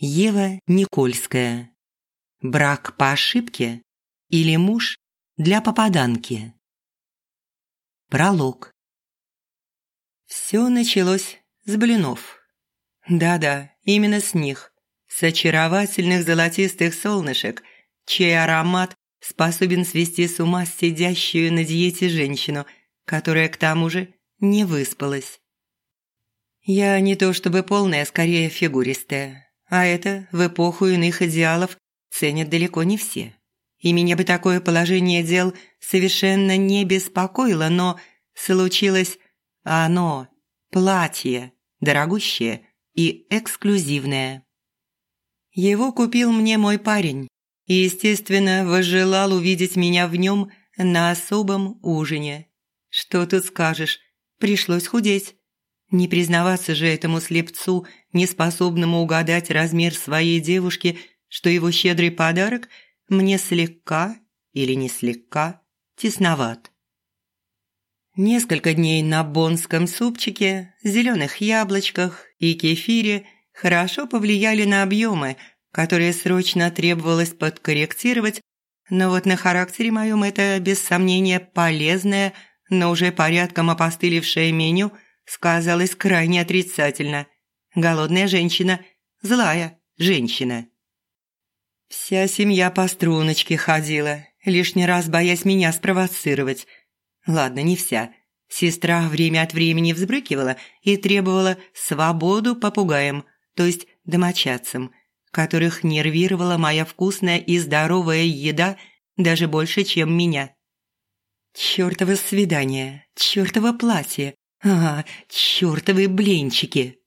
Ева Никольская. Брак по ошибке или муж для попаданки. Пролог. Все началось с блинов. Да-да, именно с них. С очаровательных золотистых солнышек, чей аромат способен свести с ума сидящую на диете женщину, которая к тому же не выспалась. Я не то чтобы полная, скорее фигуристая. А это в эпоху иных идеалов ценят далеко не все. И меня бы такое положение дел совершенно не беспокоило, но случилось оно, платье, дорогущее и эксклюзивное. Его купил мне мой парень и, естественно, возжелал увидеть меня в нем на особом ужине. Что тут скажешь, пришлось худеть. Не признаваться же этому слепцу, неспособному угадать размер своей девушки, что его щедрый подарок мне слегка или не слегка тесноват. Несколько дней на бонском супчике, зеленых яблочках и кефире хорошо повлияли на объемы, которые срочно требовалось подкорректировать, но вот на характере моем это, без сомнения, полезное, но уже порядком опостылевшее меню – сказалось крайне отрицательно. Голодная женщина, злая женщина. Вся семья по струночке ходила, лишний раз боясь меня спровоцировать. Ладно, не вся. Сестра время от времени взбрыкивала и требовала свободу попугаям, то есть домочадцам, которых нервировала моя вкусная и здоровая еда даже больше, чем меня. Чёртово свидание, чёртово платье, Ага, чёртовы блинчики.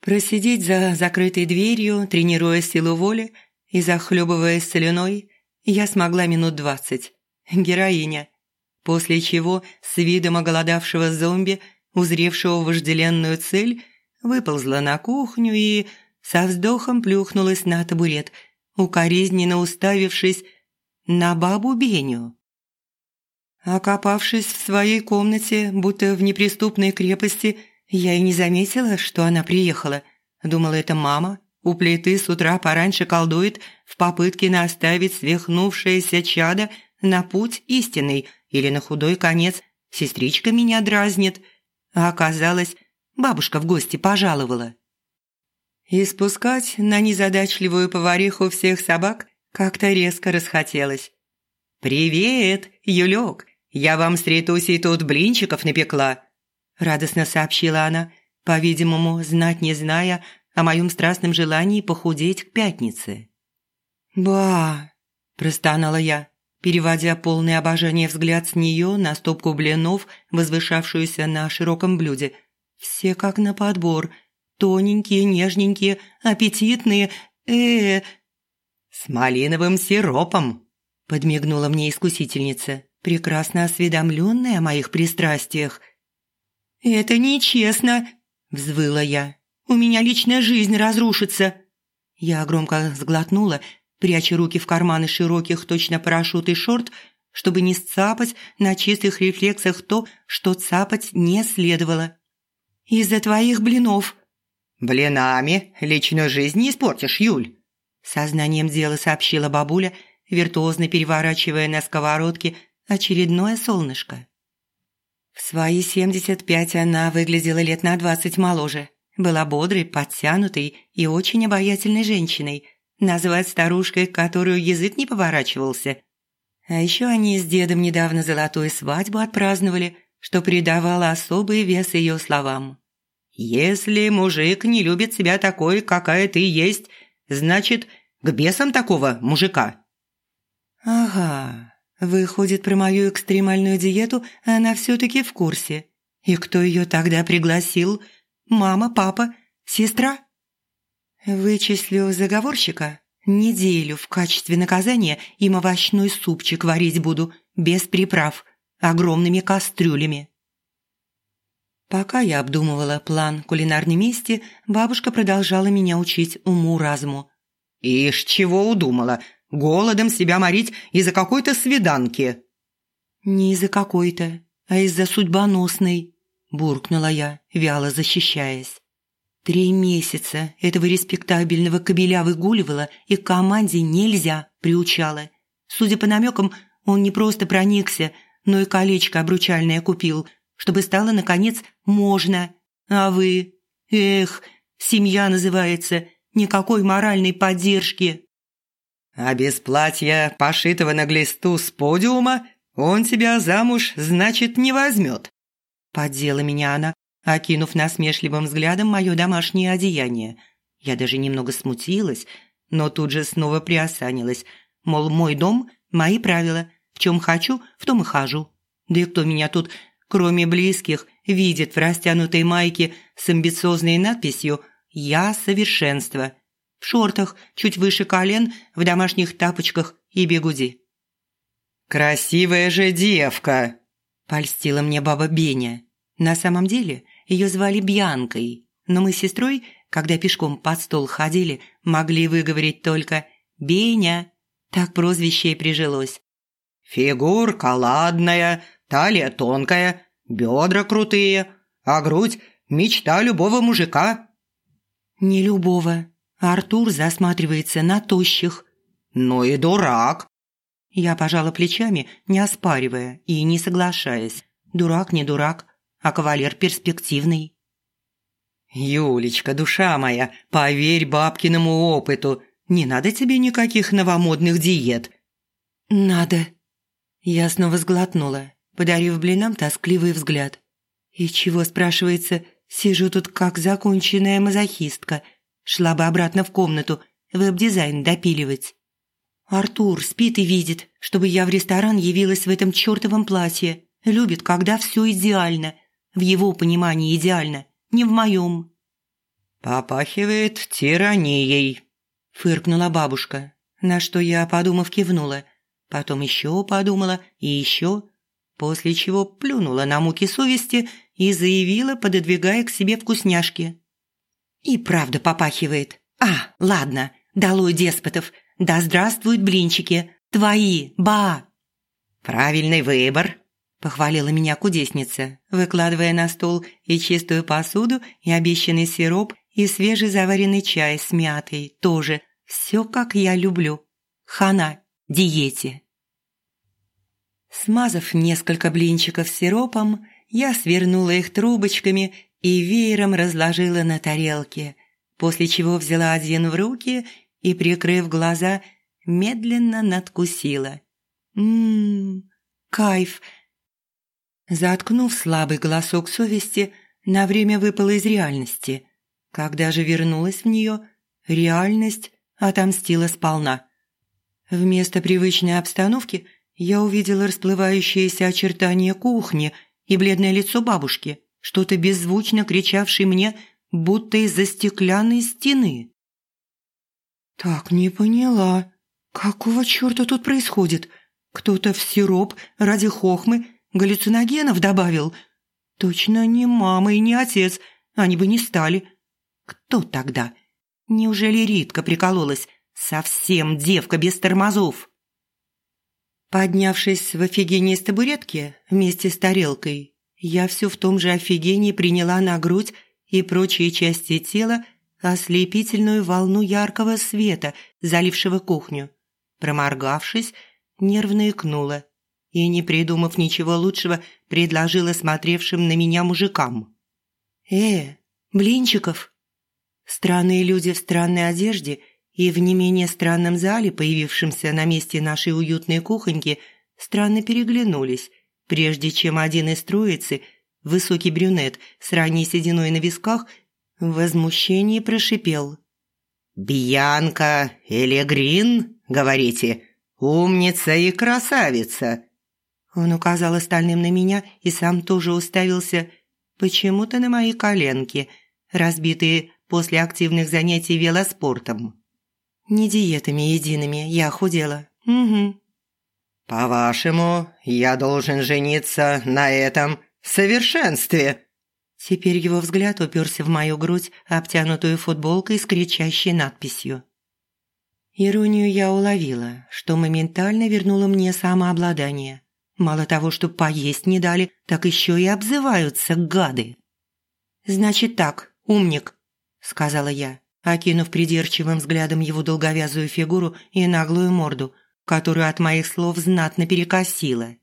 Просидеть за закрытой дверью, тренируя силу воли и захлебываясь соляной, я смогла минут двадцать. Героиня. После чего с видом оголодавшего зомби, узревшего вожделенную цель, выползла на кухню и со вздохом плюхнулась на табурет, укоризненно уставившись на бабу Беню. Окопавшись в своей комнате, будто в неприступной крепости, я и не заметила, что она приехала. Думала, это мама у плиты с утра пораньше колдует в попытке наставить свихнувшееся чадо на путь истинный или на худой конец сестричка меня дразнит. А оказалось, бабушка в гости пожаловала. И спускать на незадачливую повариху всех собак как-то резко расхотелось. «Привет, Юлёк! «Я вам с Ритусей тут блинчиков напекла», – радостно сообщила она, по-видимому, знать не зная о моем страстном желании похудеть к пятнице. «Ба!» – простонала я, переводя полное обожание взгляд с нее на стопку блинов, возвышавшуюся на широком блюде. Все как на подбор. Тоненькие, нежненькие, аппетитные. э, -э. «С малиновым сиропом!» – подмигнула мне искусительница прекрасно осведомленная о моих пристрастиях. «Это нечестно!» – взвыла я. «У меня личная жизнь разрушится!» Я громко сглотнула, пряча руки в карманы широких, точно парашют и шорт, чтобы не сцапать на чистых рефлексах то, что цапать не следовало. «Из-за твоих блинов!» «Блинами личную жизнь не испортишь, Юль!» Сознанием дела сообщила бабуля, виртуозно переворачивая на сковородке очередное солнышко. В свои 75 она выглядела лет на 20 моложе. Была бодрой, подтянутой и очень обаятельной женщиной. Назвать старушкой, которую язык не поворачивался. А еще они с дедом недавно золотую свадьбу отпраздновали, что придавало особый вес ее словам. «Если мужик не любит себя такой, какая ты есть, значит, к бесам такого мужика». «Ага, Выходит, про мою экстремальную диету она все-таки в курсе. И кто ее тогда пригласил? Мама, папа, сестра? Вычислю заговорщика. Неделю в качестве наказания им овощной супчик варить буду, без приправ, огромными кастрюлями. Пока я обдумывала план кулинарной мести, бабушка продолжала меня учить уму-разуму. «Ишь, чего удумала? Голодом себя морить из-за какой-то свиданки». «Не из-за какой-то, а из-за судьбоносной», – буркнула я, вяло защищаясь. Три месяца этого респектабельного кобеля выгуливала и к команде нельзя приучала. Судя по намекам, он не просто проникся, но и колечко обручальное купил, чтобы стало, наконец, можно. А вы? Эх, семья называется, никакой моральной поддержки. А без платья, пошитого на глисту с подиума, он тебя замуж, значит, не возьмет. Поддела меня она, окинув насмешливым взглядом мое домашнее одеяние. Я даже немного смутилась, но тут же снова приосанилась. Мол, мой дом – мои правила. В чем хочу, в том и хожу. Да и кто меня тут, кроме близких, видит в растянутой майке с амбициозной надписью «Я совершенство», в шортах, чуть выше колен, в домашних тапочках и бегуди. «Красивая же девка!» – польстила мне баба Беня. На самом деле ее звали Бьянкой, но мы с сестрой, когда пешком под стол ходили, могли выговорить только «Беня». Так прозвище и прижилось. «Фигурка ладная, талия тонкая, бедра крутые, а грудь – мечта любого мужика». «Не любого», Артур засматривается на тощих. «Ну и дурак!» Я пожала плечами, не оспаривая и не соглашаясь. Дурак не дурак, а кавалер перспективный. «Юлечка, душа моя, поверь бабкиному опыту, не надо тебе никаких новомодных диет». «Надо». Я снова сглотнула, подарив блинам тоскливый взгляд. «И чего, спрашивается, сижу тут как законченная мазохистка, Шла бы обратно в комнату, веб-дизайн допиливать. Артур спит и видит, чтобы я в ресторан явилась в этом чертовом платье. Любит, когда все идеально. В его понимании идеально, не в моем. «Попахивает тиранией», – фыркнула бабушка, на что я, подумав, кивнула. Потом еще подумала и еще, после чего плюнула на муки совести и заявила, пододвигая к себе вкусняшки. И правда попахивает. А, ладно, долой деспотов. Да здравствуют блинчики. Твои, ба. Правильный выбор, похвалила меня кудесница, выкладывая на стол и чистую посуду, и обещанный сироп, и свежий заваренный чай с мятой тоже. Все, как я люблю. Хана, диете. Смазав несколько блинчиков сиропом, я свернула их трубочками и веером разложила на тарелке, после чего взяла один в руки и, прикрыв глаза, медленно надкусила. Ммм, кайф! Заткнув слабый голосок совести, на время выпала из реальности. Когда же вернулась в нее, реальность отомстила сполна. Вместо привычной обстановки я увидела расплывающиеся очертания кухни и бледное лицо бабушки – что-то беззвучно кричавший мне, будто из-за стеклянной стены. «Так не поняла. Какого черта тут происходит? Кто-то в сироп ради хохмы галлюциногенов добавил? Точно не мама и не отец, они бы не стали. Кто тогда? Неужели Ритка прикололась? Совсем девка без тормозов?» Поднявшись в офигении с табуретки вместе с тарелкой, я все в том же офигении приняла на грудь и прочие части тела ослепительную волну яркого света, залившего кухню. Проморгавшись, нервно икнула и, не придумав ничего лучшего, предложила смотревшим на меня мужикам. «Э, блинчиков!» Странные люди в странной одежде и в не менее странном зале, появившемся на месте нашей уютной кухоньки, странно переглянулись – прежде чем один из троицы, высокий брюнет с ранней сединой на висках, в возмущении прошипел. «Бьянка или Грин, говорите? Умница и красавица!» Он указал остальным на меня и сам тоже уставился почему-то на мои коленки, разбитые после активных занятий велоспортом. Не диетами едиными я худела. Угу. «По-вашему, я должен жениться на этом совершенстве?» Теперь его взгляд уперся в мою грудь, обтянутую футболкой с кричащей надписью. Иронию я уловила, что моментально вернуло мне самообладание. Мало того, что поесть не дали, так еще и обзываются гады. «Значит так, умник», – сказала я, окинув придирчивым взглядом его долговязую фигуру и наглую морду, которую от моих слов знатно перекосило.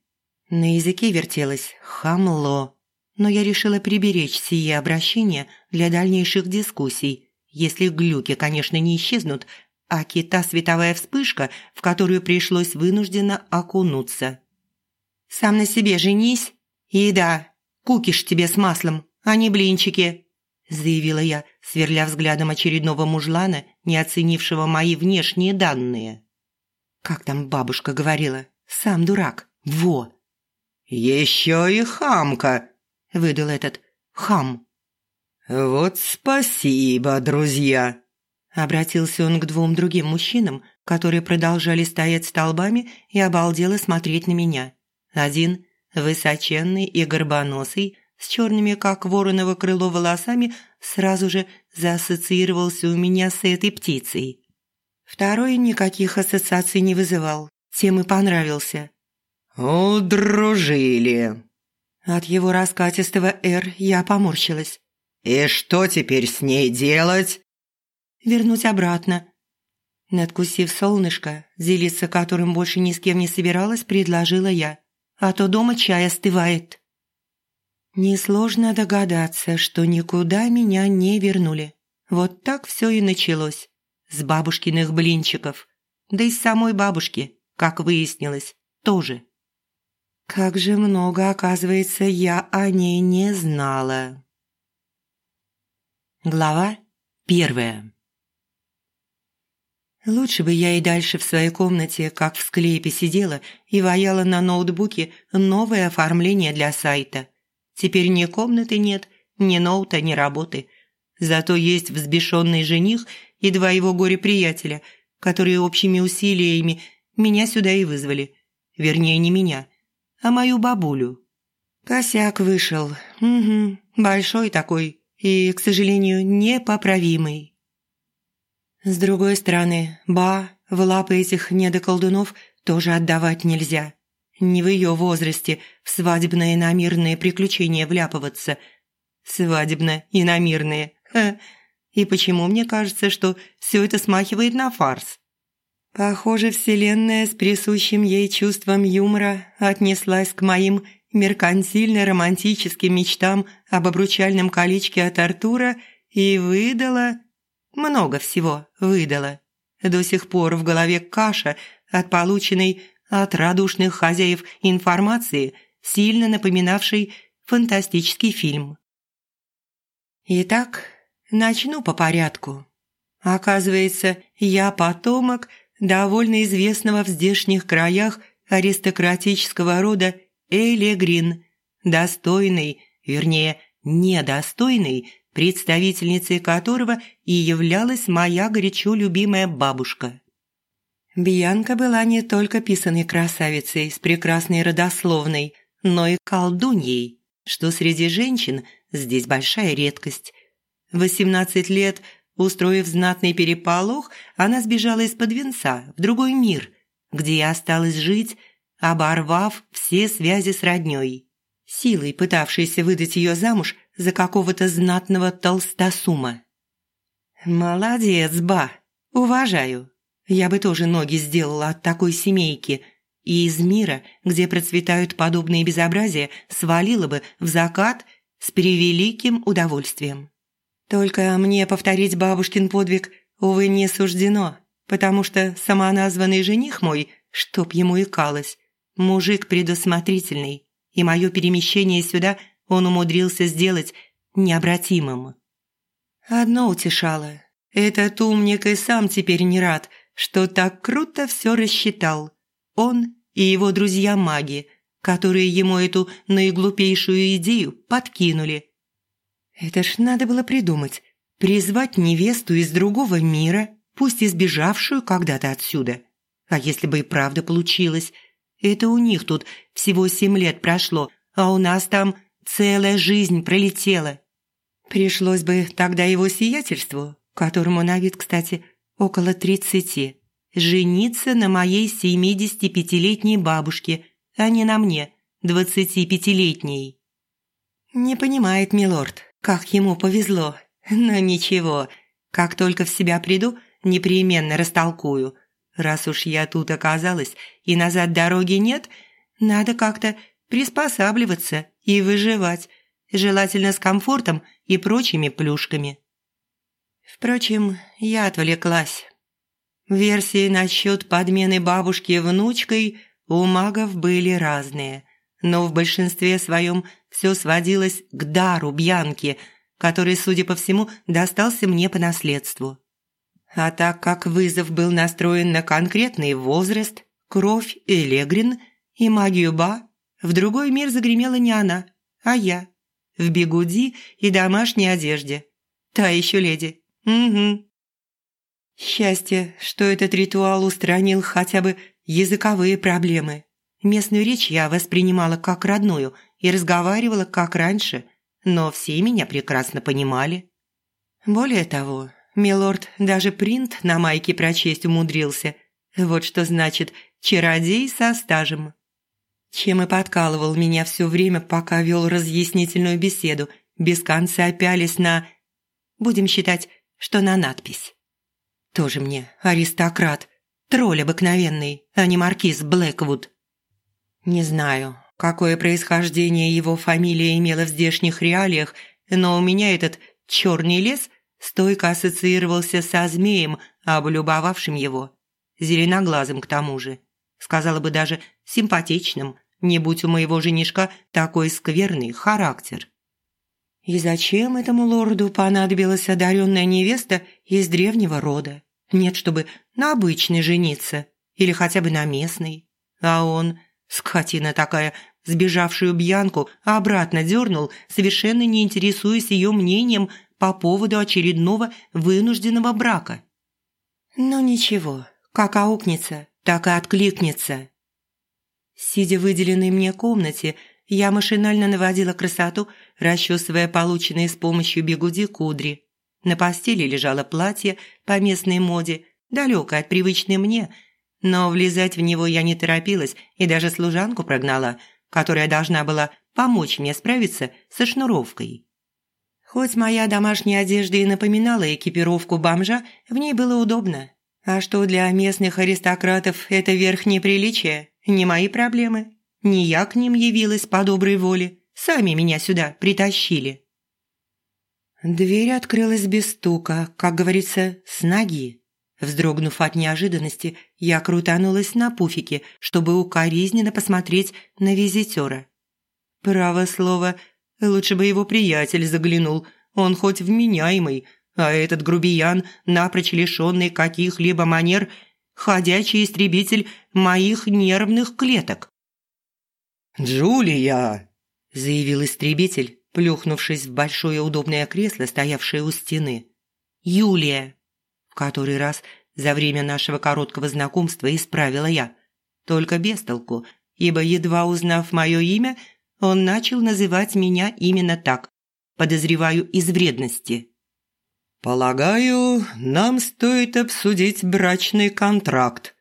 На языке вертелось «хамло», но я решила приберечь сие обращение для дальнейших дискуссий, если глюки, конечно, не исчезнут, а кита световая вспышка, в которую пришлось вынужденно окунуться. «Сам на себе женись, и да, кукиш тебе с маслом, а не блинчики», заявила я, сверля взглядом очередного мужлана, не оценившего мои внешние данные. Как там бабушка говорила? Сам дурак. Во. Еще и хамка, выдал этот хам. Вот спасибо, друзья. Обратился он к двум другим мужчинам, которые продолжали стоять столбами и обалдело смотреть на меня. Один, высоченный и горбоносый, с черными, как вороново крыло, волосами, сразу же заассоциировался у меня с этой птицей. Второй никаких ассоциаций не вызывал, тем и понравился. «Удружили!» От его раскатистого «Р» я поморщилась. «И что теперь с ней делать?» «Вернуть обратно». Надкусив солнышко, делиться которым больше ни с кем не собиралась, предложила я. «А то дома чай остывает». Несложно догадаться, что никуда меня не вернули. Вот так все и началось. С бабушкиных блинчиков. Да и с самой бабушки, как выяснилось, тоже. Как же много, оказывается, я о ней не знала. Глава первая. Лучше бы я и дальше в своей комнате, как в склепе, сидела и ваяла на ноутбуке новое оформление для сайта – Теперь ни комнаты нет, ни ноута, ни работы. Зато есть взбешенный жених и два его горе-приятеля, которые общими усилиями меня сюда и вызвали. Вернее, не меня, а мою бабулю. Косяк вышел. Угу, большой такой и, к сожалению, непоправимый. С другой стороны, ба, в лапы этих недоколдунов тоже отдавать нельзя. Не в ее возрасте в свадебно-иномирные приключения вляпываться. Свадебно-иномирные. Ха. И почему мне кажется, что все это смахивает на фарс? Похоже, Вселенная с присущим ей чувством юмора отнеслась к моим меркантильно-романтическим мечтам об обручальном колечке от Артура и выдала... Много всего выдала. До сих пор в голове каша от полученной от радушных хозяев информации, сильно напоминавшей фантастический фильм. Итак, начну по порядку. Оказывается, я потомок довольно известного в здешних краях аристократического рода Элегрин, достойный, вернее, недостойный, представительницей которого и являлась моя горячо любимая бабушка. Бьянка была не только писаной красавицей с прекрасной родословной, но и колдуньей, что среди женщин здесь большая редкость. В 18 лет, устроив знатный переполох, она сбежала из-под венца в другой мир, где и осталась жить, оборвав все связи с роднёй, силой пытавшейся выдать ее замуж за какого-то знатного толстосума. «Молодец, ба! Уважаю!» Я бы тоже ноги сделала от такой семейки. И из мира, где процветают подобные безобразия, свалила бы в закат с превеликим удовольствием. Только мне повторить бабушкин подвиг, увы, не суждено, потому что самоназванный жених мой, чтоб ему икалось, мужик предусмотрительный, и мое перемещение сюда он умудрился сделать необратимым. Одно утешало. Этот умник и сам теперь не рад, что так круто все рассчитал. Он и его друзья-маги, которые ему эту наиглупейшую идею подкинули. Это ж надо было придумать. Призвать невесту из другого мира, пусть избежавшую когда-то отсюда. А если бы и правда получилось? Это у них тут всего семь лет прошло, а у нас там целая жизнь пролетела. Пришлось бы тогда его сиятельству, которому на вид, кстати, около тридцати, жениться на моей семидесятипятилетней бабушке, а не на мне, двадцатипятилетней. Не понимает милорд, как ему повезло. Но ничего, как только в себя приду, непременно растолкую. Раз уж я тут оказалась и назад дороги нет, надо как-то приспосабливаться и выживать, желательно с комфортом и прочими плюшками. Впрочем, я отвлеклась. Версии насчет подмены бабушки внучкой у магов были разные, но в большинстве своем все сводилось к дару Бьянки, который, судя по всему, достался мне по наследству. А так как вызов был настроен на конкретный возраст, кровь Элегрин и магию Ба, в другой мир загремела не она, а я. В бегуди и домашней одежде. Та еще леди. Угу. Счастье, что этот ритуал устранил хотя бы языковые проблемы. Местную речь я воспринимала как родную и разговаривала как раньше, но все меня прекрасно понимали. Более того, милорд даже принт на майке прочесть умудрился. Вот что значит «чародей со стажем». Чем и подкалывал меня все время, пока вел разъяснительную беседу, без конца пялись на... Будем считать, что на надпись. Тоже мне аристократ, тролль обыкновенный, а не маркиз Блэквуд. Не знаю, какое происхождение его фамилия имела в здешних реалиях, но у меня этот черный лес стойко ассоциировался со змеем, облюбовавшим его. Зеленоглазым к тому же. Сказала бы даже симпатичным, не будь у моего женишка такой скверный характер. И зачем этому лорду понадобилась одаренная невеста из древнего рода? Нет, чтобы на обычной жениться или хотя бы на местной. А он, скотина такая, сбежавшую Бьянку, обратно дернул, совершенно не интересуясь ее мнением по поводу очередного вынужденного брака. Ну ничего, как аукнется, так и откликнется. Сидя в выделенной мне комнате, я машинально наводила красоту, расчесывая полученные с помощью бегуди кудри. На постели лежало платье по местной моде, далекое от привычной мне, но влезать в него я не торопилась и даже служанку прогнала, которая должна была помочь мне справиться со шнуровкой. Хоть моя домашняя одежда и напоминала экипировку бомжа, в ней было удобно. А что для местных аристократов это верхнее приличие, не мои проблемы. Не я к ним явилась по доброй воле, сами меня сюда притащили. Дверь открылась без стука, как говорится, с ноги. Вздрогнув от неожиданности, я крутанулась на пуфике, чтобы укоризненно посмотреть на визитера. Право слово, лучше бы его приятель заглянул, он хоть вменяемый, а этот грубиян, напрочь лишенный каких-либо манер, ходячий истребитель моих нервных клеток. «Джулия!» – заявил истребитель, плюхнувшись в большое удобное кресло, стоявшее у стены. «Юлия!» – который раз за время нашего короткого знакомства исправила я. Только без толку, ибо, едва узнав мое имя, он начал называть меня именно так, подозреваю из вредности. «Полагаю, нам стоит обсудить брачный контракт»,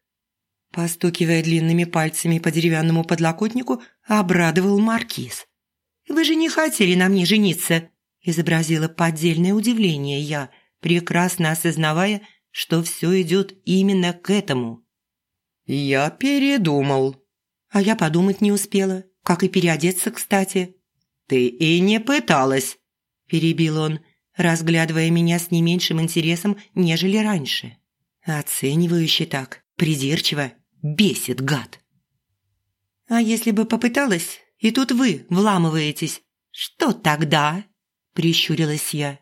Постукивая длинными пальцами по деревянному подлокотнику, обрадовал Маркиз. «Вы же не хотели на мне жениться?» – изобразила поддельное удивление я, прекрасно осознавая, что все идет именно к этому. «Я передумал». А я подумать не успела, как и переодеться, кстати. «Ты и не пыталась», – перебил он, разглядывая меня с не меньшим интересом, нежели раньше. Оценивающе так, придирчиво, бесит гад. «А если бы попыталась, и тут вы вламываетесь, что тогда?» – прищурилась я.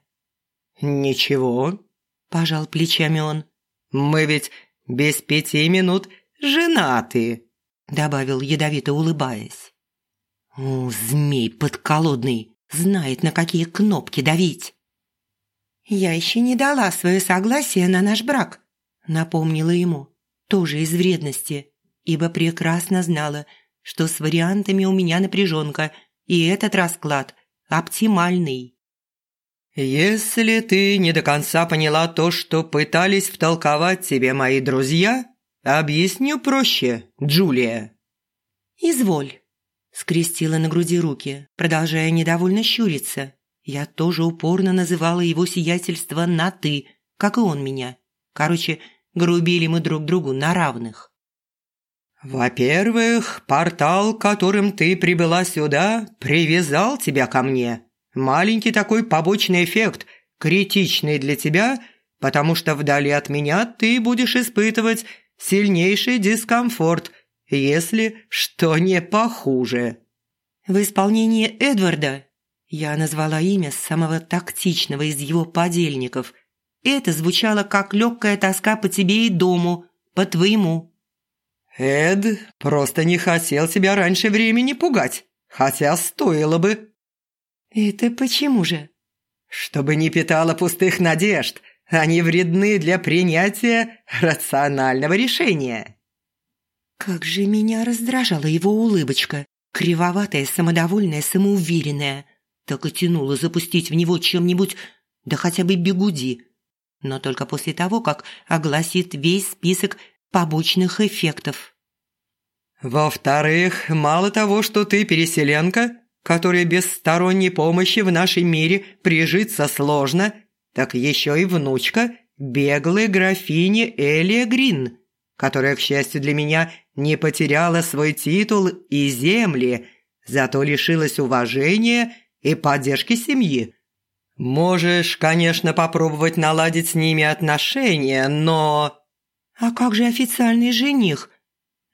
«Ничего», – пожал плечами он. «Мы ведь без пяти минут женаты», – добавил ядовито улыбаясь. «О, змей подколодный, знает, на какие кнопки давить». «Я еще не дала свое согласие на наш брак», – напомнила ему, тоже из вредности, ибо прекрасно знала, что с вариантами у меня напряженка, и этот расклад оптимальный. «Если ты не до конца поняла то, что пытались втолковать тебе мои друзья, объясню проще, Джулия». «Изволь», – скрестила на груди руки, продолжая недовольно щуриться, Я тоже упорно называла его сиятельство на «ты», как и он меня. Короче, грубили мы друг другу на равных. «Во-первых, портал, которым ты прибыла сюда, привязал тебя ко мне. Маленький такой побочный эффект, критичный для тебя, потому что вдали от меня ты будешь испытывать сильнейший дискомфорт, если что не похуже». В исполнении Эдварда я назвала имя самого тактичного из его подельников. Это звучало как легкая тоска по тебе и дому, по твоему. «Эд просто не хотел тебя раньше времени пугать, хотя стоило бы». «Это почему же?» «Чтобы не питала пустых надежд. Они вредны для принятия рационального решения». Как же меня раздражала его улыбочка, кривоватая, самодовольная, самоуверенная. Так и тянуло запустить в него чем-нибудь, да хотя бы бегуди. Но только после того, как огласит весь список побочных эффектов. «Во-вторых, мало того, что ты переселенка, которой без сторонней помощи в нашем мире прижиться сложно, так еще и внучка беглой графини Элия Грин, которая, к счастью для меня, не потеряла свой титул и земли, зато лишилась уважения и поддержки семьи. Можешь, конечно, попробовать наладить с ними отношения, но...» «А как же официальный жених?»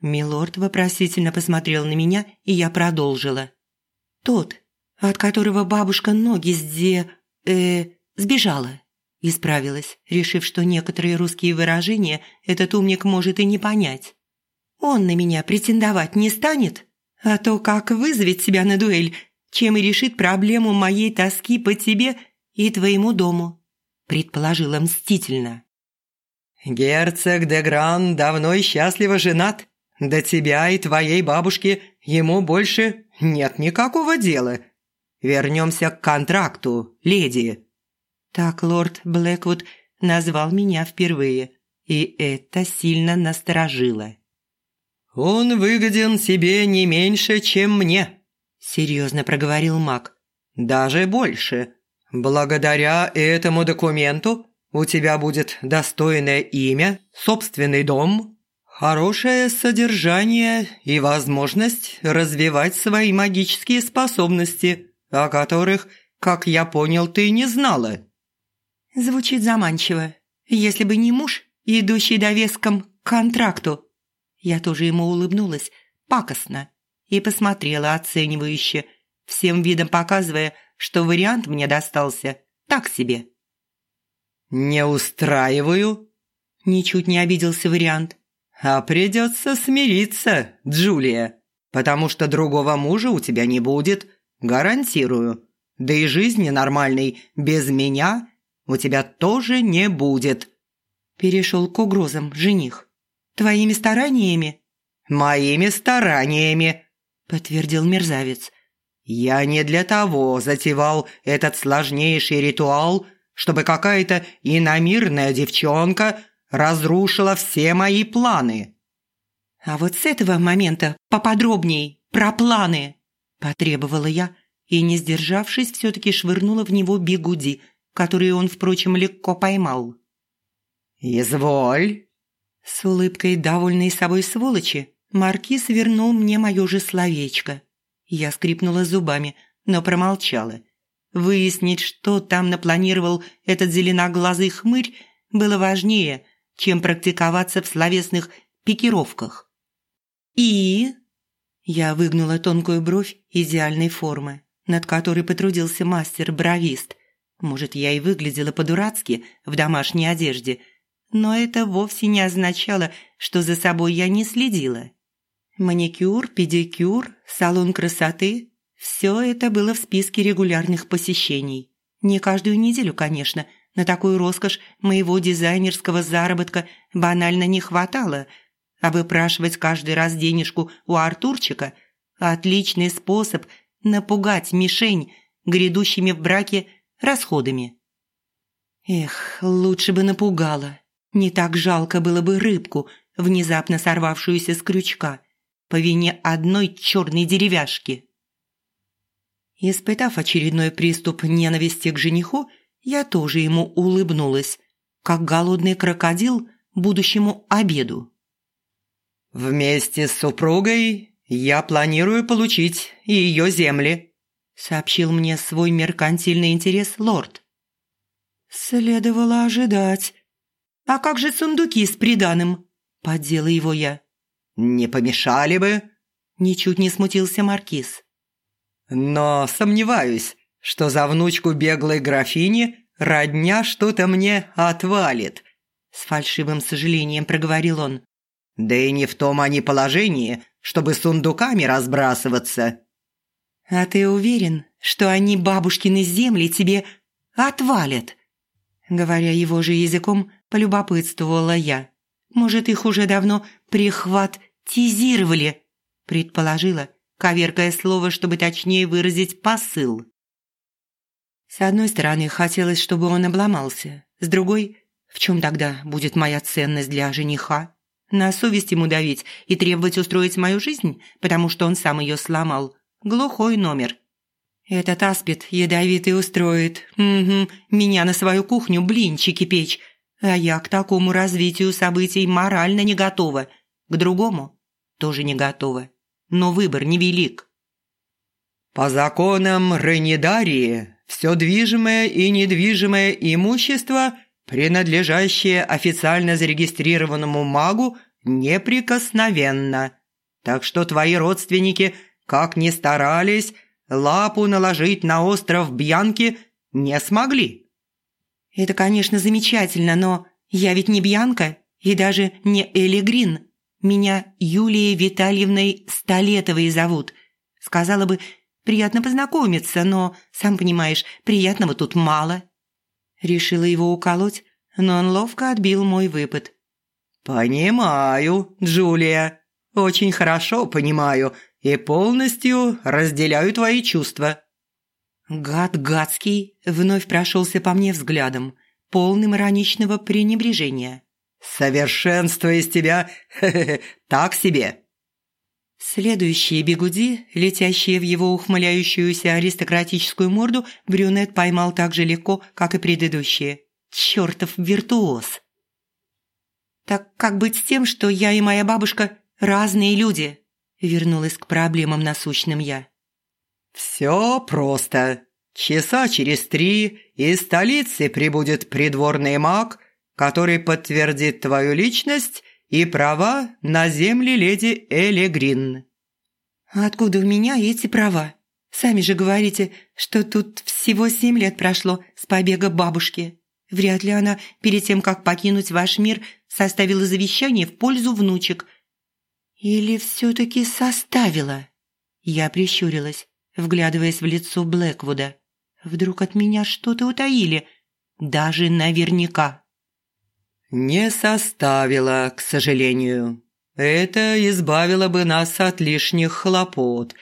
Милорд вопросительно посмотрел на меня, и я продолжила. «Тот, от которого бабушка ноги сде... э... сбежала». Исправилась, решив, что некоторые русские выражения этот умник может и не понять. «Он на меня претендовать не станет? А то как вызовет себя на дуэль, чем и решит проблему моей тоски по тебе и твоему дому», предположила мстительно. «Герцог де Гран давно и счастливо женат. До тебя и твоей бабушки ему больше нет никакого дела. Вернемся к контракту, леди». Так лорд Блэквуд назвал меня впервые, и это сильно насторожило. «Он выгоден себе не меньше, чем мне», – серьезно проговорил маг. «Даже больше. Благодаря этому документу у тебя будет достойное имя, собственный дом, хорошее содержание и возможность развивать свои магические способности, о которых, как я понял, ты не знала». Звучит заманчиво. Если бы не муж, идущий довеском к контракту. Я тоже ему улыбнулась, пакостно, и посмотрела оценивающе, всем видом показывая, что вариант мне достался так себе. «Не устраиваю?» Ничуть не обиделся вариант. «А придется смириться, Джулия, потому что другого мужа у тебя не будет, гарантирую. Да и жизни нормальной без меня у тебя тоже не будет». Перешел к угрозам жених. «Твоими стараниями?» «Моими стараниями», – подтвердил мерзавец. «Я не для того затевал этот сложнейший ритуал, чтобы какая-то иномирная девчонка разрушила все мои планы». «А вот с этого момента поподробней про планы», – потребовала я и, не сдержавшись, все-таки швырнула в него бигуди, которые он, впрочем, легко поймал. «Изволь!» С улыбкой, довольной собой сволочи, Маркиз вернул мне мое же словечко. Я скрипнула зубами, но промолчала – Выяснить, что там напланировал этот зеленоглазый хмырь, было важнее, чем практиковаться в словесных пикировках. «И?» Я выгнула тонкую бровь идеальной формы, над которой потрудился мастер-бровист. Может, я и выглядела по-дурацки в домашней одежде, но это вовсе не означало, что за собой я не следила. Маникюр, педикюр, салон красоты все это было в списке регулярных посещений. Не каждую неделю, конечно. На такую роскошь моего дизайнерского заработка банально не хватало. А выпрашивать каждый раз денежку у Артурчика – отличный способ напугать мишень грядущими в браке расходами. Эх, лучше бы напугала. Не так жалко было бы рыбку, внезапно сорвавшуюся с крючка, по вине одной черной деревяшки. Испытав очередной приступ ненависти к жениху, я тоже ему улыбнулась, как голодный крокодил будущему обеду. «Вместе с супругой я планирую получить ее земли», сообщил мне свой меркантильный интерес лорд. Следовало ожидать. «А как же сундуки с приданым?» – поддела его я. «Не помешали бы?» – ничуть не смутился Маркиз. «Но сомневаюсь, что за внучку беглой графини родня что-то мне отвалит», – с фальшивым сожалением проговорил он. «Да и не в том они положении, чтобы сундуками разбрасываться». «А ты уверен, что они бабушкины земли тебе отвалят?» Говоря его же языком, полюбопытствовала я. «Может, их уже давно прихватизировали?» предположила, коверкая слово, чтобы точнее выразить посыл. С одной стороны, хотелось, чтобы он обломался. С другой, в чем тогда будет моя ценность для жениха? На совесть ему давить и требовать устроить мою жизнь, потому что он сам ее сломал. Глухой номер. Этот аспид ядовитый устроит. Угу, меня на свою кухню блинчики печь. А я к такому развитию событий морально не готова. К другому тоже не готова. Но выбор невелик. По законам Ренидарии все движимое и недвижимое имущество, принадлежащее официально зарегистрированному магу, неприкосновенно. Так что твои родственники, как ни старались, лапу наложить на остров Бьянки не смогли. Это, конечно, замечательно, но я ведь не Бьянка и даже не Элли Грин. Меня Юлией Витальевной Столетовой зовут. Сказала бы, Приятно познакомиться, но, сам понимаешь, приятного тут мало». Решила его уколоть, но он ловко отбил мой выпад. «Понимаю, Джулия. Очень хорошо понимаю и полностью разделяю твои чувства». Гад гадский вновь прошелся по мне взглядом, полным ироничного пренебрежения. «Совершенство из тебя так себе. Следующие бегуди, летящие в его ухмыляющуюся аристократическую морду, брюнет поймал так же легко, как и предыдущие. Чертов виртуоз! «Так как быть с тем, что я и моя бабушка разные люди?» Вернулась к проблемам насущным я. «Все просто. Часа через три из столицы прибудет придворный маг, который подтвердит твою личность и права на земли леди Элегрин». «Откуда у меня эти права? Сами же говорите, что тут всего семь лет прошло с побега бабушки. Вряд ли она перед тем, как покинуть ваш мир, составила завещание в пользу внучек. Или все-таки составила?» Я прищурилась, вглядываясь в лицо Блэквуда. Вдруг от меня что-то утаили, даже наверняка. «Не составило, к сожалению. Это избавило бы нас от лишних хлопот.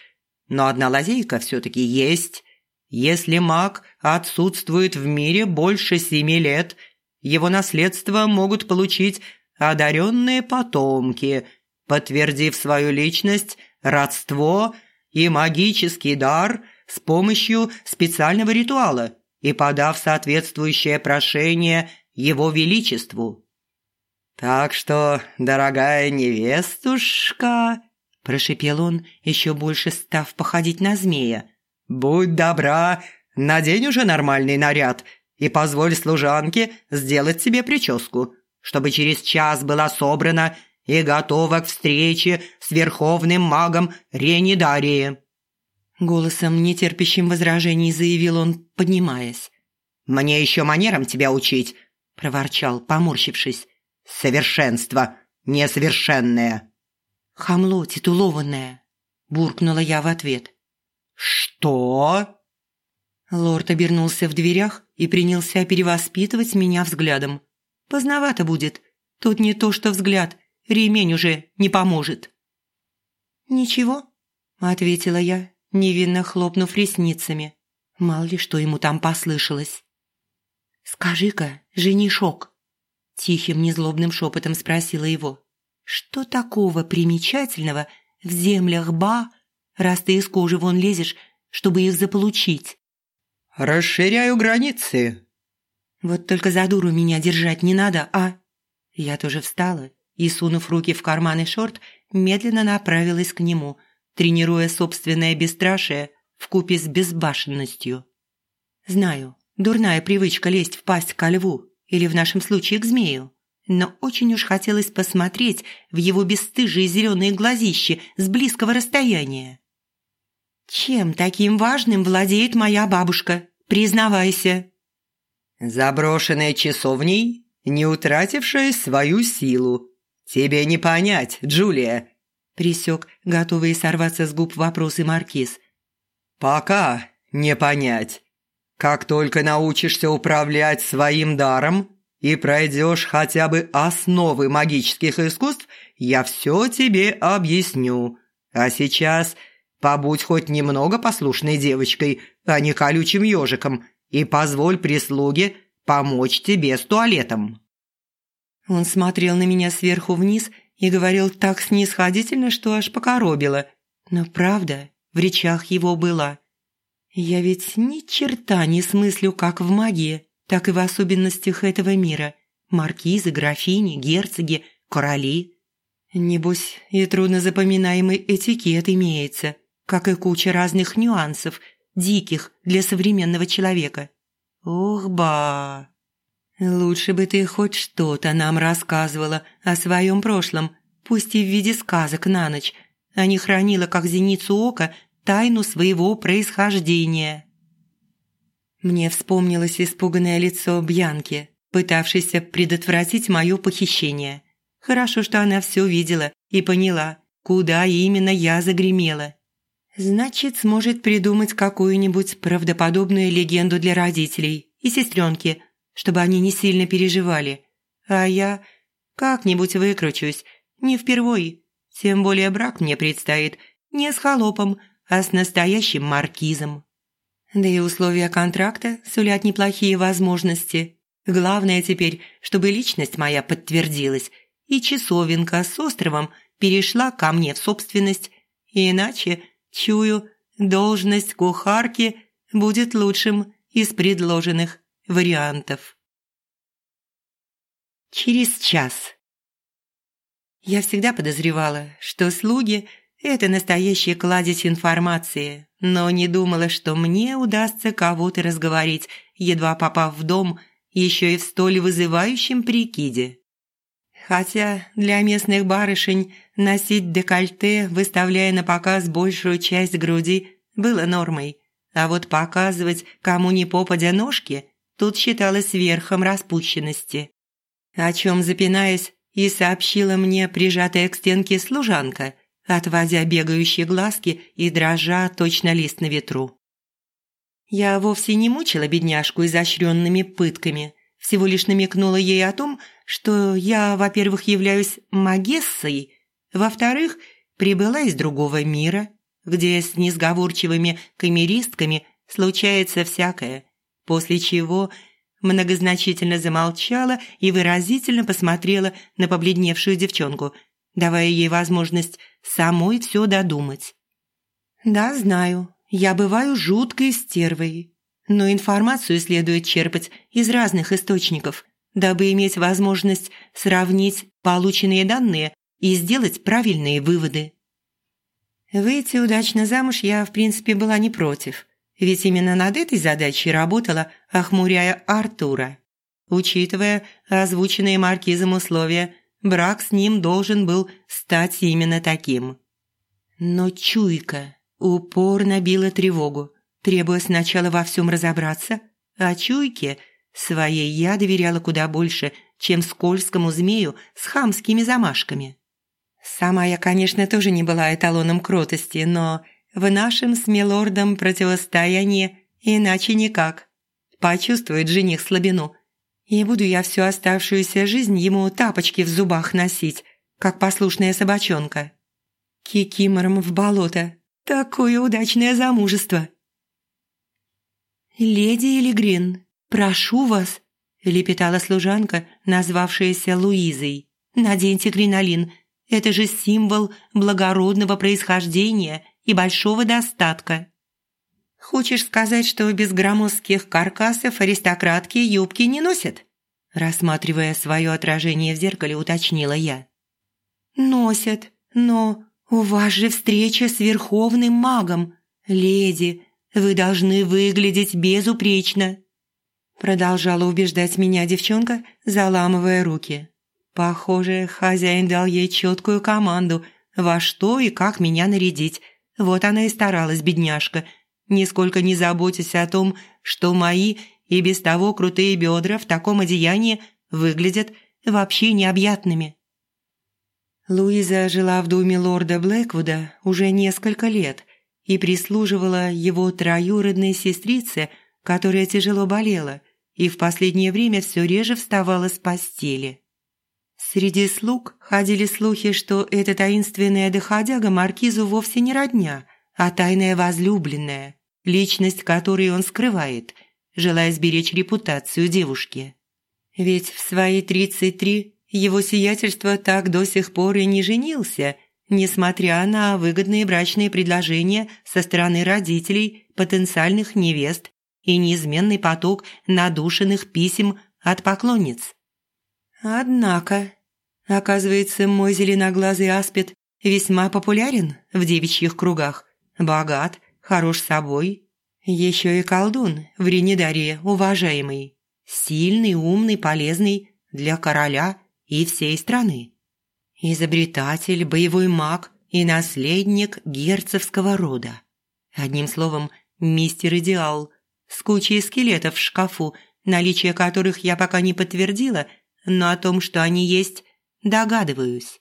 Но одна лазейка все-таки есть. Если маг отсутствует в мире больше семи лет, его наследство могут получить одаренные потомки, подтвердив свою личность, родство и магический дар с помощью специального ритуала и подав соответствующее прошение его Величеству. «Так что, дорогая невестушка», – прошипел он, еще больше став походить на змея, «будь добра, надень уже нормальный наряд и позволь служанке сделать себе прическу, чтобы через час была собрана и готова к встрече с верховным магом Ренидарии». Голосом, нетерпящим возражений, заявил он, поднимаясь. «Мне еще манерам тебя учить, проворчал, поморщившись. «Совершенство! Несовершенное!» «Хамло титулованное!» – буркнула я в ответ. «Что?» Лорд обернулся в дверях и принялся перевоспитывать меня взглядом. «Поздновато будет. Тут не то что взгляд, ремень уже не поможет». «Ничего», – ответила я, невинно хлопнув ресницами. Мало ли, что ему там послышалось. «Скажи-ка, женишок!» Тихим, незлобным шепотом спросила его. «Что такого примечательного в землях Ба, раз ты из кожи вон лезешь, чтобы их заполучить. «Расширяю границы». «Вот только за дуру меня держать не надо, а?» Я тоже встала и, сунув руки в карманы шорт, медленно направилась к нему, тренируя собственное бесстрашие вкупе с безбашенностью. Знаю, дурная привычка лезть в пасть ко льву или в нашем случае к змею, но очень уж хотелось посмотреть в его бесстыжие зеленые глазищи с близкого расстояния. «Чем таким важным владеет моя бабушка? Признавайся!» «Заброшенной часовней, не утратившей свою силу. Тебе не понять, Джулия!» Присек, готовый сорваться с губ вопросы Маркиз. «Пока не понять. Как только научишься управлять своим даром и пройдешь хотя бы основы магических искусств, я все тебе объясню. А сейчас побудь хоть немного послушной девочкой, а не колючим ежиком, и позволь прислуге помочь тебе с туалетом». Он смотрел на меня сверху вниз и говорил так снисходительно, что аж покоробило. Но правда в речах его была. Я ведь ни черта не смыслю как в магии, так и в особенностях этого мира. Маркизы, графини, герцоги, короли. Небось, и трудно запоминаемый этикет имеется, как и куча разных нюансов, диких для современного человека. Ох, ба! Лучше бы ты хоть что-то нам рассказывала о своем прошлом, пусть и в виде сказок на ночь, а не хранила, как зеницу ока, тайну своего происхождения. Мне вспомнилось испуганное лицо Бьянки, пытавшейся предотвратить мое похищение. Хорошо, что она все видела и поняла, куда именно я загремела. Значит, сможет придумать какую-нибудь правдоподобную легенду для родителей и сестренки, чтобы они не сильно переживали. А я как-нибудь выкручусь, не впервой. Тем более брак мне предстоит не с холопом, а с настоящим маркизом. Да и условия контракта сулят неплохие возможности. Главное теперь, чтобы личность моя подтвердилась, и часовенка с островом перешла ко мне в собственность. Иначе, чую, должность кухарки будет лучшим из предложенных вариантов. Через час. Я всегда подозревала, что слуги это настоящая кладезь информации, но не думала, что мне удастся кого-то разговорить, едва попав в дом, еще и в столь вызывающем прикиде. Хотя для местных барышень носить декольте, выставляя на показ большую часть груди, было нормой, а вот показывать кому ни попадя ножки тут считалось верхом распущенности. О чем запинаясь, и сообщила мне прижатая к стенке служанка – отводя бегающие глазки и дрожа точно лист на ветру. Я вовсе не мучила бедняжку изощренными пытками, всего лишь намекнула ей о том, что я, во-первых, являюсь магессой, во-вторых, прибыла из другого мира, где с несговорчивыми камеристками случается всякое, после чего многозначительно замолчала и выразительно посмотрела на побледневшую девчонку – давая ей возможность самой все додумать. «Да, знаю, я бываю жуткой стервой, но информацию следует черпать из разных источников, дабы иметь возможность сравнить полученные данные и сделать правильные выводы. Выйти удачно замуж я, в принципе, была не против, ведь именно над этой задачей работала, охмуряя Артура. Учитывая озвученные маркизом условия, брак с ним должен был стать именно таким. Но чуйка упорно била тревогу, требуя сначала во всем разобраться, а чуйке своей я доверяла куда больше, чем скользкому змею с хамскими замашками. Сама я, конечно, тоже не была эталоном кротости, но в нашем с милордом противостоянии иначе никак. Почувствует жених слабину, и буду я всю оставшуюся жизнь ему тапочки в зубах носить, как послушная собачонка. Кикимором в болото. Такое удачное замужество. «Леди Элигрин, прошу вас», – лепетала служанка, назвавшаяся Луизой. «Наденьте кринолин. Это же символ благородного происхождения и большого достатка». Хочешь сказать, что без громоздких каркасов аристократки юбки не носят?» Рассматривая свое отражение в зеркале, уточнила я. «Носят, но у вас же встреча с верховным магом. Леди, вы должны выглядеть безупречно», продолжала убеждать меня девчонка, заламывая руки. Похоже, хозяин дал ей четкую команду, во что и как меня нарядить. Вот она и старалась, бедняжка, нисколько не заботясь о том, что мои и без того крутые бедра в таком одеянии выглядят вообще необъятными. Луиза жила в доме лорда Блэквуда уже несколько лет и прислуживала его троюродной сестрице, которая тяжело болела и в последнее время все реже вставала с постели. Среди слуг ходили слухи, что эта таинственная доходяга Маркизу вовсе не родня, а тайная возлюбленная, личность которой он скрывает, желая сберечь репутацию девушки. Ведь в свои 33 его сиятельство так до сих пор и не женился, несмотря на выгодные брачные предложения со стороны родителей потенциальных невест и неизменный поток надушенных писем от поклонниц. Однако, оказывается, мой зеленоглазый аспид весьма популярен в девичьих кругах, богат, хорош собой, еще и колдун в Ренедаре уважаемый, сильный, умный, полезный для короля и всей страны. Изобретатель, боевой маг и наследник герцогского рода. Одним словом, мистер Идеал с кучей скелетов в шкафу, наличие которых я пока не подтвердила – но о том, что они есть, догадываюсь.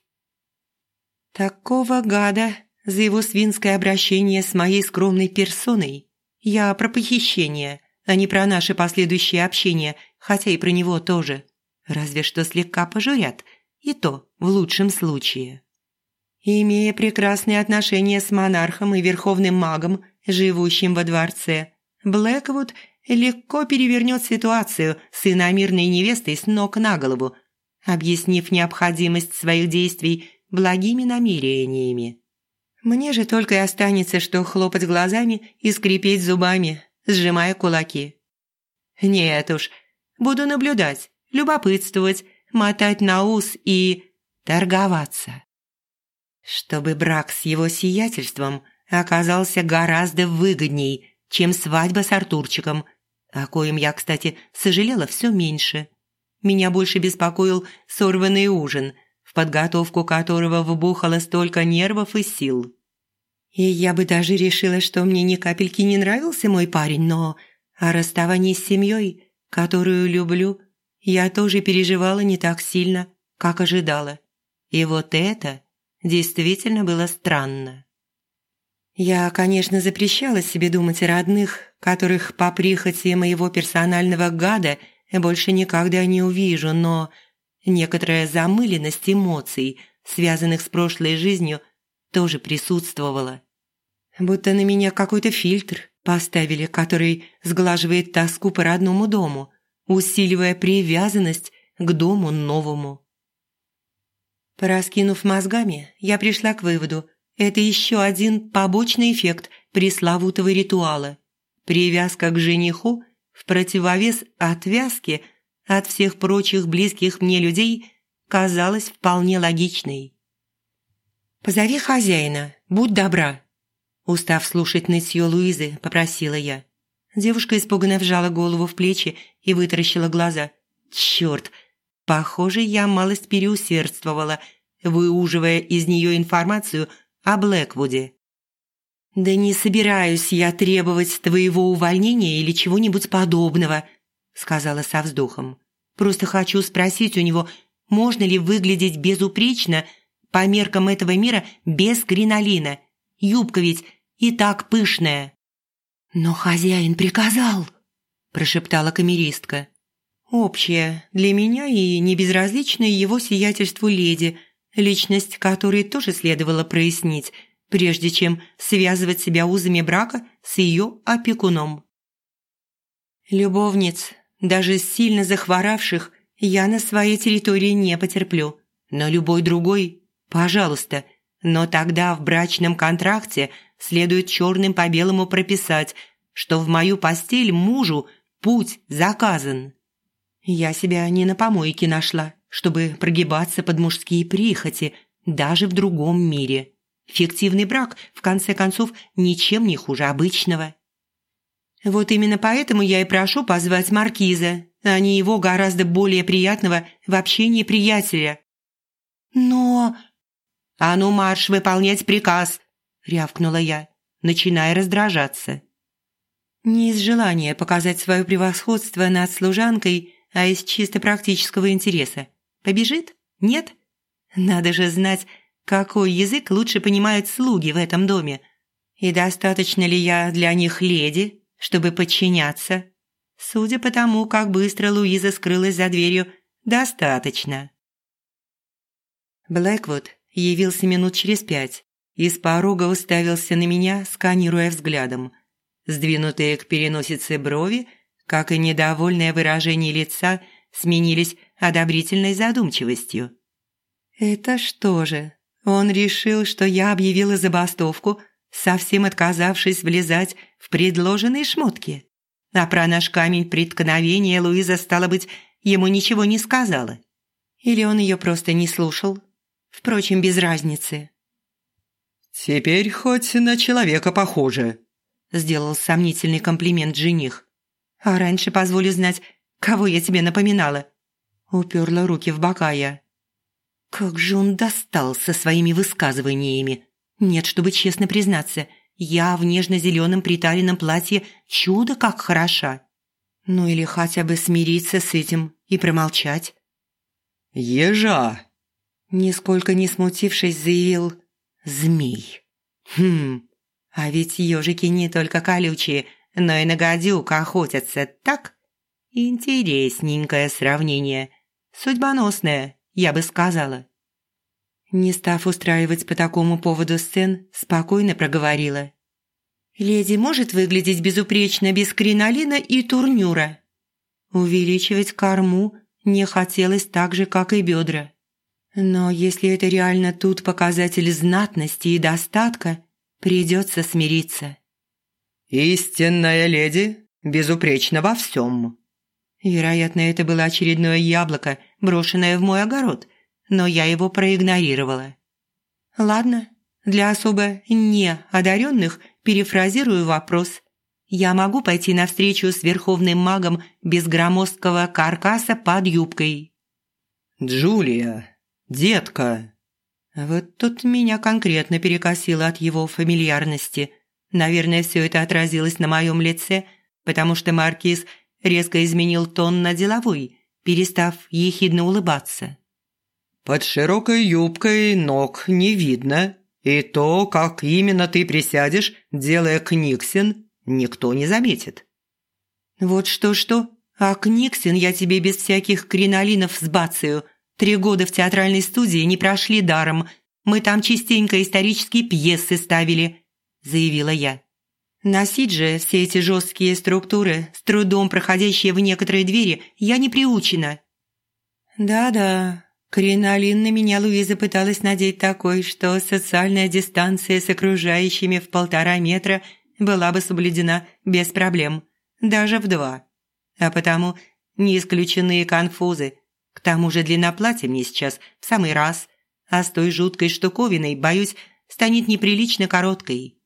Такого гада за его свинское обращение с моей скромной персоной. Я про похищение, а не про наше последующее общение, хотя и про него тоже. Разве что слегка пожурят, и то в лучшем случае. Имея прекрасные отношения с монархом и верховным магом, живущим во дворце, Блэквуд легко перевернет ситуацию с иномирной невестой с ног на голову, объяснив необходимость своих действий благими намерениями. Мне же только и останется, что хлопать глазами и скрипеть зубами, сжимая кулаки. Нет уж, буду наблюдать, любопытствовать, мотать на ус и торговаться. Чтобы брак с его сиятельством оказался гораздо выгодней, чем свадьба с Артурчиком – о коем я, кстати, сожалела все меньше. Меня больше беспокоил сорванный ужин, в подготовку которого вбухало столько нервов и сил. И я бы даже решила, что мне ни капельки не нравился мой парень, но о расставании с семьей, которую люблю, я тоже переживала не так сильно, как ожидала. И вот это действительно было странно. Я, конечно, запрещала себе думать о родных, которых по прихоти моего персонального гада больше никогда не увижу, но некоторая замыленность эмоций, связанных с прошлой жизнью, тоже присутствовала. Будто на меня какой-то фильтр поставили, который сглаживает тоску по родному дому, усиливая привязанность к дому новому. Пораскинув мозгами, я пришла к выводу, это еще один побочный эффект пресловутого ритуала – Привязка к жениху в противовес отвязке от всех прочих близких мне людей казалась вполне логичной. «Позови хозяина, будь добра», Устав слушать нытье Луизы, попросила я. Девушка испуганно вжала голову в плечи и вытаращила глаза. «Черт! Похоже, я малость переусердствовала, выуживая из нее информацию о Блэквуде. «Да не собираюсь я требовать твоего увольнения или чего-нибудь подобного», сказала со вздохом. «Просто хочу спросить у него, можно ли выглядеть безупречно по меркам этого мира без кринолина? Юбка ведь и так пышная». «Но хозяин приказал», прошептала камеристка. «Общая для меня и небезразличная его сиятельству леди, личность которой тоже следовало прояснить» прежде чем связывать себя узами брака с ее опекуном. Любовниц, даже сильно захворавших, я на своей территории не потерплю, но любой другой – пожалуйста, но тогда в брачном контракте следует черным по белому прописать, что в мою постель мужу путь заказан. Я себя не на помойке нашла, чтобы прогибаться под мужские прихоти, даже в другом мире. Фиктивный брак, в конце концов, ничем не хуже обычного. Вот именно поэтому я и прошу позвать Маркиза, а не его гораздо более приятного в общении приятеля. Но... «А ну, марш выполнять приказ!» – рявкнула я, начиная раздражаться. Не из желания показать свое превосходство над служанкой, а из чисто практического интереса. Побежит? Нет? Надо же знать, какой язык лучше понимают слуги в этом доме. И достаточно ли я для них леди, чтобы подчиняться? Судя по тому, как быстро Луиза скрылась за дверью, достаточно. Блэквуд явился минут через пять и с порога уставился на меня, сканируя взглядом. Сдвинутые к переносице брови, как и недовольное выражение лица, сменились одобрительной задумчивостью. «Это что же, он решил, что я объявила забастовку, совсем отказавшись влезать в предложенные шмотки?» А про наш камень преткновения Луиза, стало быть, ему ничего не сказала. Или он ее просто не слушал. Впрочем, без разницы. «Теперь хоть на человека похоже», – сделал сомнительный комплимент жених. «А раньше позволю знать, кого я тебе напоминала». Уперла руки в бока я. Как же он достал со своими высказываниями. Нет, чтобы честно признаться – я в нежно-зеленом приталенном платье чудо как хороша. Ну или хотя бы смириться с этим и промолчать. «Ежа!» Нисколько не смутившись, заявил «Змей». «Хм, а ведь ежики не только колючие, но и на гадюк охотятся, так?» Интересненькое сравнение. Судьбоносное, я бы сказала. Не став устраивать по такому поводу сцен, спокойно проговорила. «Леди может выглядеть безупречно без кринолина и турнюра. Увеличивать корму не хотелось так же, как и бедра. Но если это реально тут показатель знатности и достатка, придется смириться». «Истинная леди безупречна во всем». Вероятно, это было очередное яблоко, брошенное в мой огород – но я его проигнорировала. Ладно, для особо неодаренных перефразирую вопрос. Я могу пойти навстречу с верховным магом без громоздкого каркаса под юбкой. «Джулия, детка!» Вот тут меня конкретно перекосило от его фамильярности. Наверное, все это отразилось на моем лице, потому что Маркиз резко изменил тон на деловой, перестав ехидно улыбаться. Под широкой юбкой ног не видно, и то, как именно ты присядешь, делая книгсин, никто не заметит». «Вот что-что, а книгсин я тебе без всяких кринолинов сбацаю. Три года в театральной студии не прошли даром. Мы там частенько исторические пьесы ставили», – заявила я. Носить же все эти жесткие структуры, с трудом проходящие в некоторые двери, я не приучена. «Да-да, Кринолин на меня Луиза пыталась надеть такой, что социальная дистанция с окружающими в полтора метра была бы соблюдена без проблем, даже в два. А потому не исключены конфузы. К тому же длина платья мне сейчас в самый раз, а с той жуткой штуковиной, боюсь, станет неприлично короткой.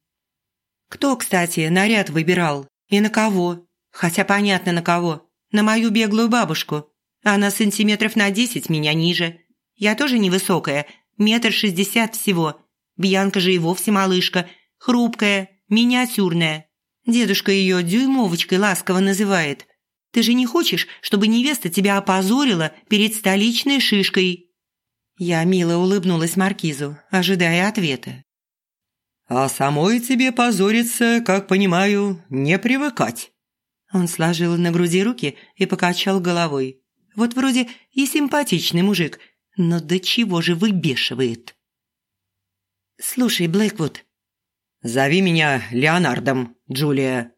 Кто, кстати, наряд выбирал? И на кого? Хотя понятно на кого. На мою беглую бабушку – она сантиметров на десять меня ниже. Я тоже невысокая, метр шестьдесят всего. Бьянка же и вовсе малышка, хрупкая, миниатюрная. Дедушка ее дюймовочкой ласково называет. Ты же не хочешь, чтобы невеста тебя опозорила перед столичной шишкой?» Я мило улыбнулась Маркизу, ожидая ответа. «А самой тебе позориться, как понимаю, не привыкать». Он сложил на груди руки и покачал головой. Вот вроде и симпатичный мужик, но до чего же выбешивает. «Слушай, Блэквуд...» «Зови меня Леонардом, Джулия».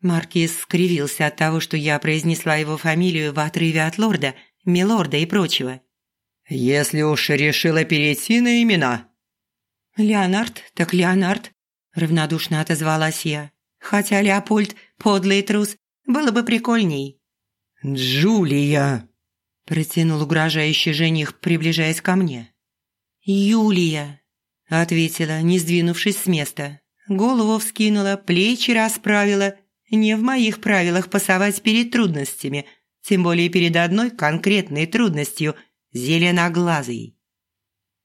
Маркиз скривился от того, что я произнесла его фамилию в отрыве от лорда, милорда и прочего. «Если уж решила перейти на имена». «Леонард, так Леонард», – равнодушно отозвалась я. Хотя Леопольд подлый трус, было бы прикольней. «Джулия!» – протянул угрожающий жених, приближаясь ко мне. «Юлия!» – ответила, не сдвинувшись с места. Голову вскинула, плечи расправила. Не в моих правилах пасовать перед трудностями, тем более перед одной конкретной трудностью – зеленоглазой.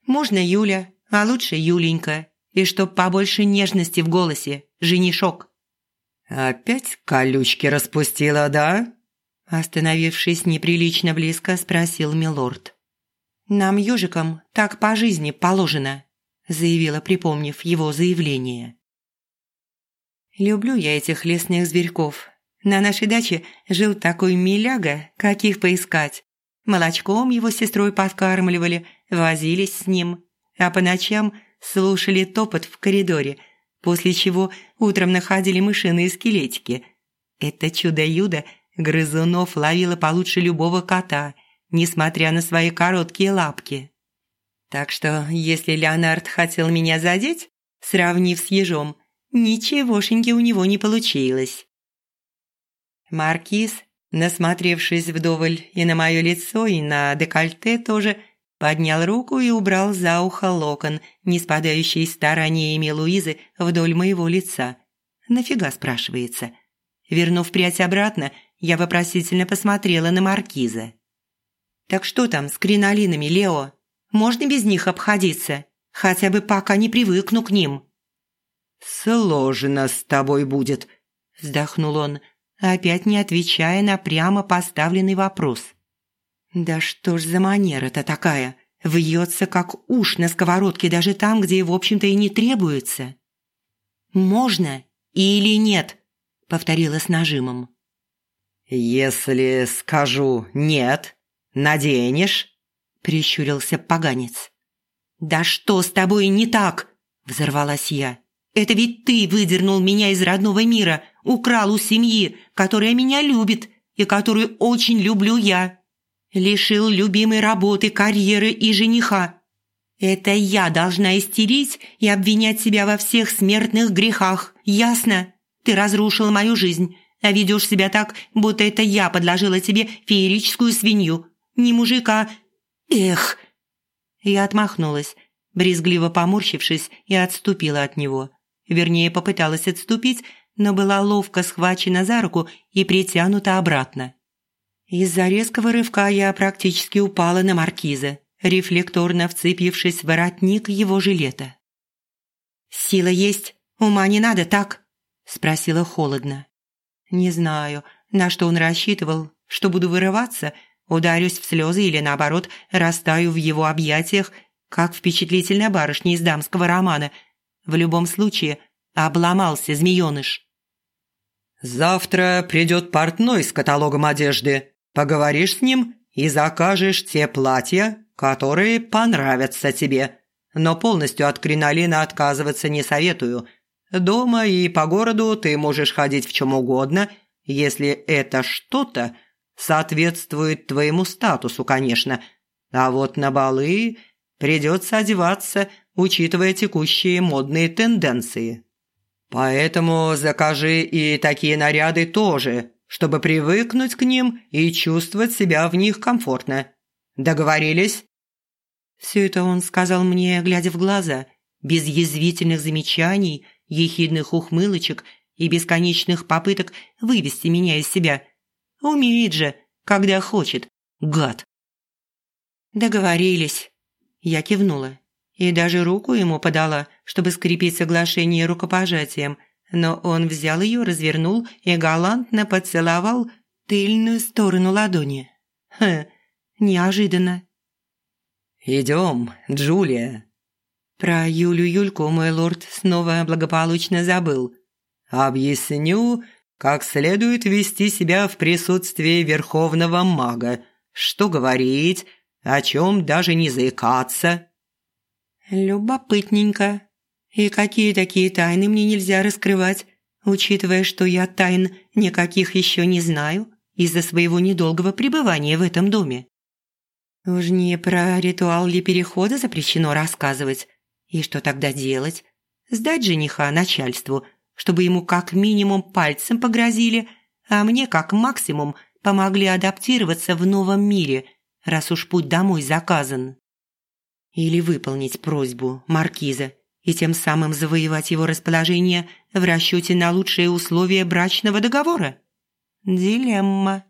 «Можно Юля, а лучше Юленька, и чтоб побольше нежности в голосе, женишок». «Опять колючки распустила, да?» Остановившись неприлично близко, спросил милорд. «Нам, ежикам, так по жизни положено», заявила, припомнив его заявление. «Люблю я этих лесных зверьков. На нашей даче жил такой миляга, каких поискать. Молочком его сестрой подкармливали, возились с ним, а по ночам слушали топот в коридоре, после чего утром находили мышиные скелетики. Это чудо-юдо грызунов ловило получше любого кота, несмотря на свои короткие лапки. Так что, если Леонард хотел меня задеть, сравнив с ежом, ничегошеньки у него не получилось. Маркиз, насмотревшись вдоволь и на мое лицо, и на декольте тоже, поднял руку и убрал за ухо локон, не спадающий стараниями Луизы вдоль моего лица. «Нафига?» – спрашивается. Вернув прядь обратно, я вопросительно посмотрела на Маркиза. «Так что там с кринолинами, Лео? Можно без них обходиться? Хотя бы пока не привыкну к ним». «Сложно с тобой будет», – вздохнул он, опять не отвечая на прямо поставленный вопрос. Да что ж за манера-то такая? Вьется, как уж на сковородке даже там, где, в общем-то, и не требуется. «Можно или нет?» – повторила с нажимом. «Если скажу «нет», наденешь?» – прищурился поганец. «Да что с тобой не так?» – взорвалась я. «Это ведь ты выдернул меня из родного мира, украл у семьи, которая меня любит и которую очень люблю я лишил любимой работы, карьеры и жениха. Это я должна истерить и обвинять себя во всех смертных грехах, ясно? Ты разрушил мою жизнь, а ведешь себя так, будто это я подложила тебе феерическую свинью. Не мужика. Эх!» Я отмахнулась, брезгливо поморщившись, и отступила от него. Вернее, попыталась отступить, но была ловко схвачена за руку и притянута обратно. Из-за резкого рывка я практически упала на маркиза, рефлекторно вцепившись в воротник его жилета. «Сила есть, ума не надо, так?» – спросила холодно. Не знаю, на что он рассчитывал, что буду вырываться, ударюсь в слезы или, наоборот, растаю в его объятиях, как впечатлительная барышня из дамского романа. В любом случае, обломался змеёныш. «Завтра придет портной с каталогом одежды», Поговоришь с ним и закажешь те платья, которые понравятся тебе. Но полностью от кринолина отказываться не советую. Дома и по городу ты можешь ходить в чем угодно, если это что-то соответствует твоему статусу, конечно. А вот на балы придется одеваться, учитывая текущие модные тенденции. Поэтому закажи и такие наряды тоже, чтобы привыкнуть к ним и чувствовать себя в них комфортно. Договорились?» Все это он сказал мне, глядя в глаза, без язвительных замечаний, ехидных ухмылочек и бесконечных попыток вывести меня из себя. Умеет же, когда хочет, гад. «Договорились». Я кивнула и даже руку ему подала, чтобы скрепить соглашение рукопожатием – но он взял ее, развернул и галантно поцеловал тыльную сторону ладони. Хм, неожиданно. «Идем, Джулия». Про Юлю-Юльку мой лорд снова благополучно забыл. «Объясню, как следует вести себя в присутствии верховного мага. Что говорить, о чем даже не заикаться». «Любопытненько», и какие такие тайны мне нельзя раскрывать, учитывая, что я тайн никаких еще не знаю из-за своего недолгого пребывания в этом доме? Уж не про ритуал ли перехода запрещено рассказывать? И что тогда делать? Сдать жениха начальству, чтобы ему как минимум пальцем погрозили, а мне как максимум помогли адаптироваться в новом мире, раз уж путь домой заказан. Или выполнить просьбу маркиза и тем самым завоевать его расположение в расчете на лучшие условия брачного договора? Дилемма.